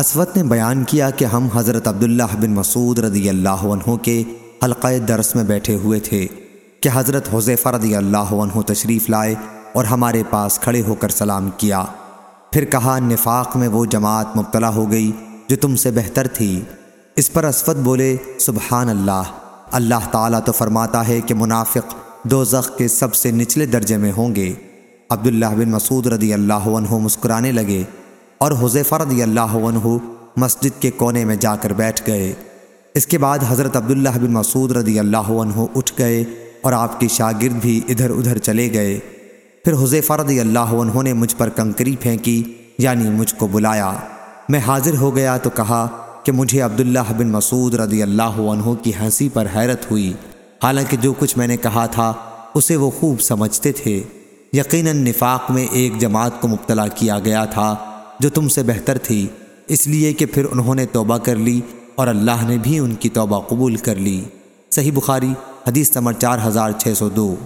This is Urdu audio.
اسود نے بیان کیا کہ ہم حضرت عبداللہ بن مسعود رضی اللہ عنہ کے حلقہ درس میں بیٹھے ہوئے تھے کہ حضرت حضیفہ رضی اللہ عنہ تشریف لائے اور ہمارے پاس کھڑے ہو کر سلام کیا۔ پھر کہا، نفاق میں وہ جماعت مبتلا ہو گئی جو تم سے بہتر تھی۔ اس پر اسود بولے، سبحان اللہ۔ اللہ تعالیٰ تو فرماتا ہے کہ منافق دو کے سب سے نچلے درجے میں ہوں گے۔ عبداللہ بن مسعود رضی اللہ عنہ مسکرانے لگے۔ اور حضیفہ رضی اللہ عنہ مسجد کے کونے میں جا کر بیٹھ گئے۔ اس کے بعد حضرت عبداللہ بن مسعود رضی اللہ عنہ اٹھ گئے اور آپ کی شاگرد بھی ادھر ادھر چلے گئے۔ پھر حضیفہ رضی اللہ عنہ نے مجھ پر کنکری پھینکی یعنی مجھ کو بلایا۔ میں حاضر ہو گیا تو کہا کہ مجھے عبداللہ بن مسعود رضی اللہ عنہ کی ہنسی پر حیرت ہوئی۔ حالانکہ جو کچھ میں نے کہا تھا، اسے وہ خوب سمجھتے تھے۔ یقیناً نفاق میں ایک جماعت کو مبتلا کیا گیا تھا۔ جو تم سے بہتر تھی، اس لیے کہ پھر انہوں نے توبہ کر لی اور اللہ نے بھی ان کی توبہ قبول کر لی۔ صحیح بخاری، حدیث نمبر چار ہزار چھ سو دو۔